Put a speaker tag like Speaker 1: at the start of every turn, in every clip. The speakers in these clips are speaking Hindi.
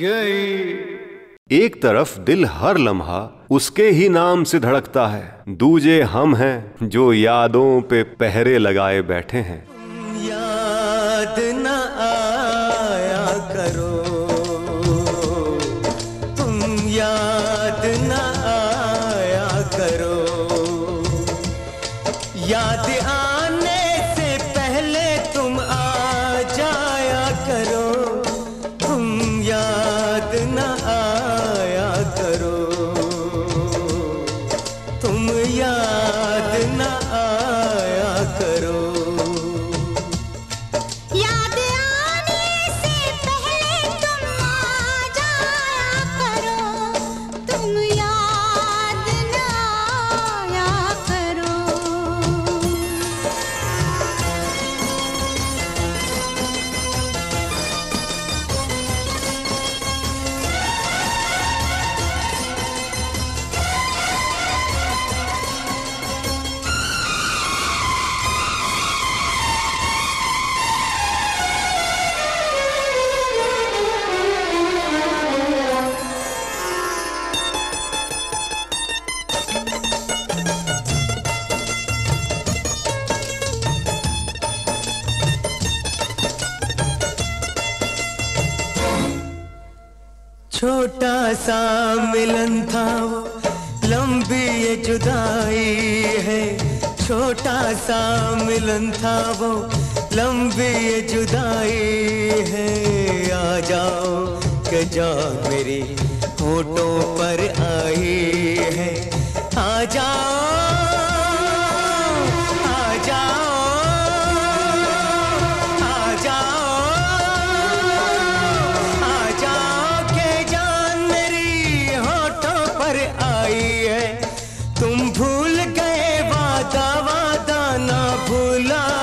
Speaker 1: गई। एक तरफ़ दिल हर लम्हा, उसके ही नाम से धड़कता है। दूजे हम हैं, जो यादों पे पहरे लगाए बैठे हैं।
Speaker 2: याद न आया करो। तुम याद न आया करो। याद आ छोटा सा मिलन था वो। लंबी ये जुदाई है। छोटा सा मिलन था वो। लंबी ये जुदाई है। आ जाओ के जा मेरी होठों पर आई है। आ जाओ। love.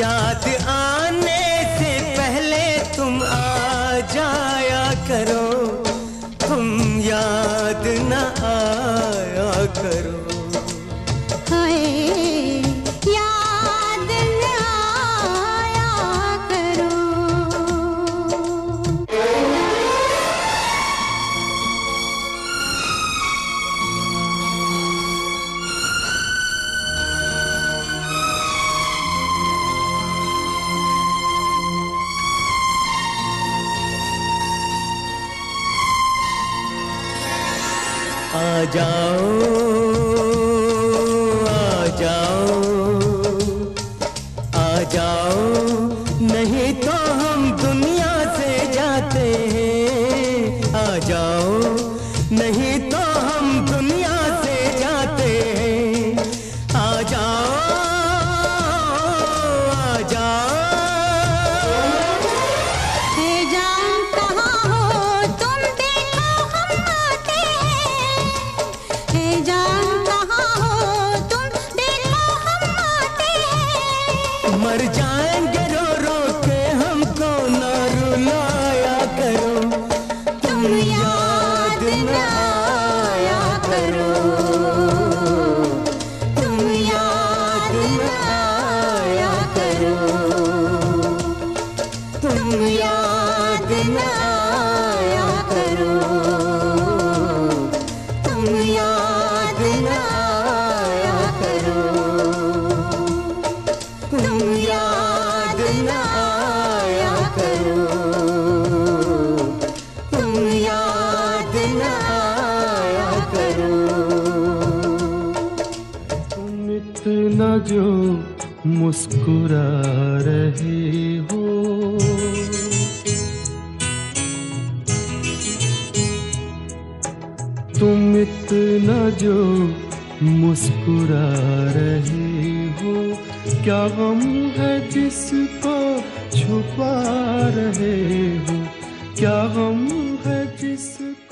Speaker 2: याद
Speaker 3: आने से पहले तुम आ जाया करो। तुम याद ना
Speaker 2: आ आ जाओ आ जाओ आ जाओ। मर
Speaker 4: जा जो मुस्कुरा रहे हो। तुम इतना जो मुस्कुरा रहे हो, क्या गम है जिसको छुपा रहे हो? क्या गम है जिसको